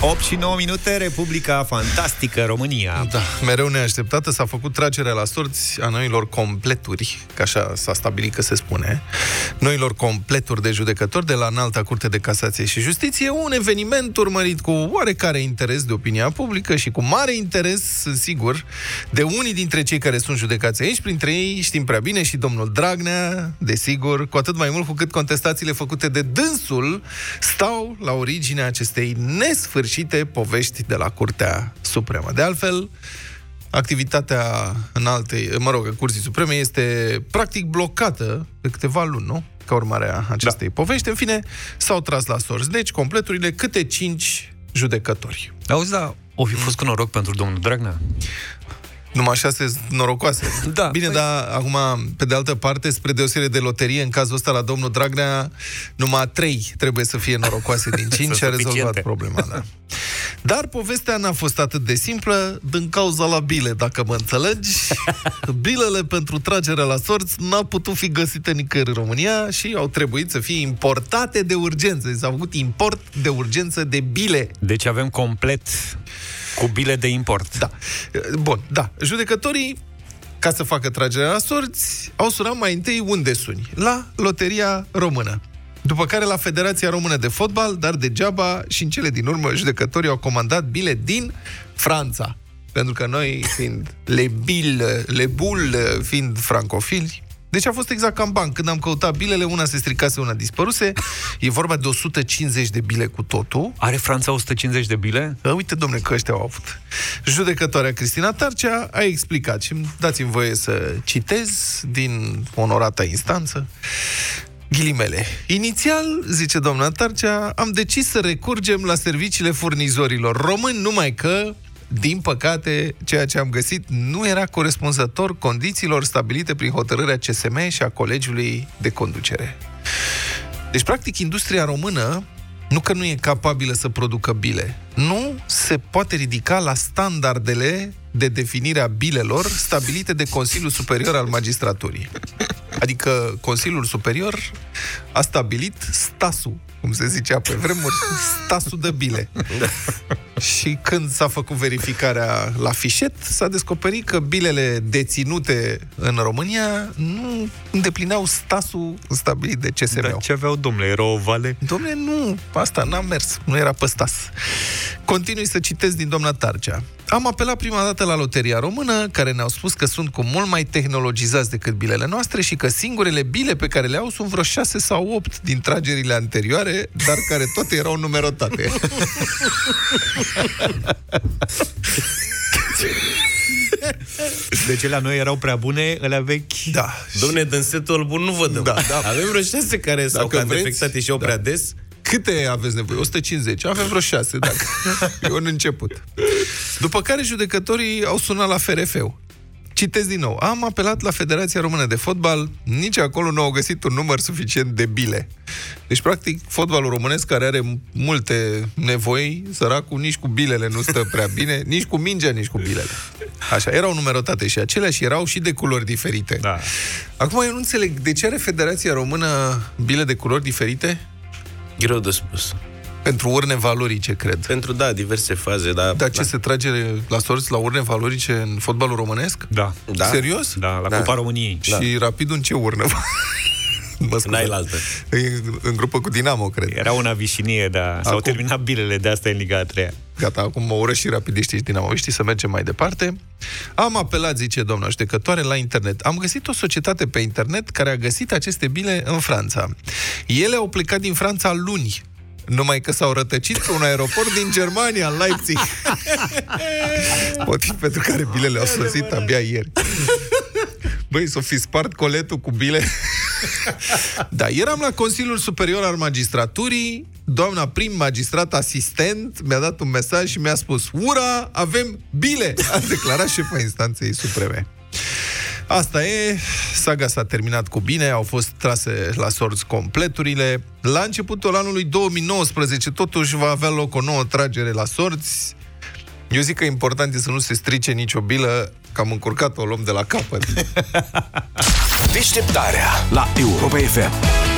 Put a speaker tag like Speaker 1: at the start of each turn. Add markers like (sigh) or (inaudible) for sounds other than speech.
Speaker 1: 8 și 9 minute, Republica Fantastică România.
Speaker 2: Da, mereu neașteptată s-a făcut tragerea la sorți a noilor completuri, că așa s-a stabilit că se spune, noilor completuri de judecători de la Înalta Curte de Casație și Justiție, un eveniment urmărit cu oarecare interes de opinia publică și cu mare interes, sigur, de unii dintre cei care sunt judecați aici, printre ei știm prea bine și domnul Dragnea, desigur, cu atât mai mult cu cât contestațiile făcute de dânsul stau la originea acestei nesfârșite nesfârșite povești de la Curtea Supremă. De altfel, activitatea în alte, mă rog, Curții Supreme este practic blocată de câteva luni, nu? Ca urmare a acestei da. povești. În fine, s-au tras la sorți. Deci, completurile, câte cinci judecători.
Speaker 1: Auzi, da, o fi fost cu noroc pentru domnul Dragnea?
Speaker 2: Numai șase norocoase.
Speaker 1: Da.
Speaker 2: Bine, păi... dar acum, pe de altă parte, spre deosebire de loterie, în cazul ăsta la domnul Dragnea, numai trei trebuie să fie norocoase din (laughs) cinci și a rezolvat problema. Da. Dar povestea n-a fost atât de simplă din cauza la bile, dacă mă înțelegi. (laughs) Bilele pentru tragerea la sorți n-au putut fi găsite nicăieri în România și au trebuit să fie importate de urgență. S-a făcut import de urgență de bile.
Speaker 1: Deci avem complet cu bile de import.
Speaker 2: Da. Bun, da. Judecătorii ca să facă tragerea la sorți, au sunat mai întâi unde suni? La Loteria Română. După care la Federația Română de Fotbal, dar degeaba și în cele din urmă judecătorii au comandat bile din Franța. Pentru că noi, fiind le bil, le bul, fiind francofili, deci a fost exact ca în banc. Când am căutat bilele, una se stricase, una dispăruse. E vorba de 150 de bile cu totul.
Speaker 1: Are Franța 150 de bile?
Speaker 2: A, uite, domne, că ăștia au avut. Judecătoarea Cristina Tarcea a explicat și dați-mi voie să citez din onorata instanță. Ghilimele. Inițial, zice doamna Tarcea, am decis să recurgem la serviciile furnizorilor români, numai că din păcate, ceea ce am găsit nu era corespunzător condițiilor stabilite prin hotărârea CSM și a Colegiului de Conducere. Deci, practic, industria română nu că nu e capabilă să producă bile, nu se poate ridica la standardele de definire a bilelor stabilite de Consiliul Superior al Magistraturii. Adică Consiliul Superior a stabilit stasul cum se zicea pe vremuri, stasul de bile. Da. și când s-a făcut verificarea la fișet, s-a descoperit că bilele deținute în România nu îndeplineau stasul stabilit de CSM. Dar
Speaker 1: ce aveau, domnule? Era o vale?
Speaker 2: Domnule, nu, asta n-a mers, nu era pe stas. Continui să citesc din doamna Tarcea. Am apelat prima dată la Loteria Română, care ne-au spus că sunt cu mult mai tehnologizați decât bilele noastre și că singurele bile pe care le au sunt vreo 6 sau 8 din tragerile anterioare, dar care toate erau numerotate.
Speaker 1: Deci la noi erau prea bune, alea vechi.
Speaker 2: Da.
Speaker 3: Domne, din setul bun nu vă dăm. Da, da. Avem vreo șase care s-au cam defectate și au da. prea des.
Speaker 2: Câte aveți nevoie? 150. Avem vreo 6, dacă (laughs) e un început. După care judecătorii au sunat la FRF-ul. Citez din nou. Am apelat la Federația Română de Fotbal, nici acolo nu au găsit un număr suficient de bile. Deci, practic, fotbalul românesc, care are multe nevoi, săracul, nici cu bilele nu stă prea bine, (laughs) nici cu mingea, nici cu bilele. Așa, erau numerotate și acelea și erau și de culori diferite.
Speaker 1: Da.
Speaker 2: Acum, eu nu înțeleg, de ce are Federația Română bile de culori diferite?
Speaker 3: Greu de spus.
Speaker 2: Pentru urne valorice, cred.
Speaker 3: Pentru, da, diverse faze, da.
Speaker 2: Dar ce, da. se trage la sorți la urne valorice în fotbalul românesc?
Speaker 1: Da.
Speaker 2: da. Serios?
Speaker 1: Da, la da. Cupa României.
Speaker 2: Da. Și rapid în ce urnă? (laughs)
Speaker 3: mă N-ai altă.
Speaker 2: În, în grupă cu Dinamo, cred.
Speaker 1: Era una vișinie, da. Acum... S-au terminat bilele de asta în Liga a 3
Speaker 2: Gata, acum mă urăși și rapidiștii și dinamoviștii să mergem mai departe. Am apelat, zice doamna judecătoare, la internet. Am găsit o societate pe internet care a găsit aceste bile în Franța. Ele au plecat din Franța luni, numai că s-au rătăcit pe un aeroport din Germania, în Leipzig. (laughs) Motiv pentru care bilele au sosit abia ieri. Băi, s-o fi spart coletul cu bile. (laughs) da, eram la Consiliul Superior al Magistraturii, doamna prim magistrat asistent mi-a dat un mesaj și mi-a spus Ura, avem bile! A declarat șefa instanței supreme. Asta e, saga s-a terminat cu bine, au fost trase la sorți completurile. La începutul anului 2019 totuși va avea loc o nouă tragere la sorți. Eu zic că important e să nu se strice nicio bilă, că am încurcat-o, o luăm de la capăt. (laughs)
Speaker 4: Deșteptarea la Europa FM.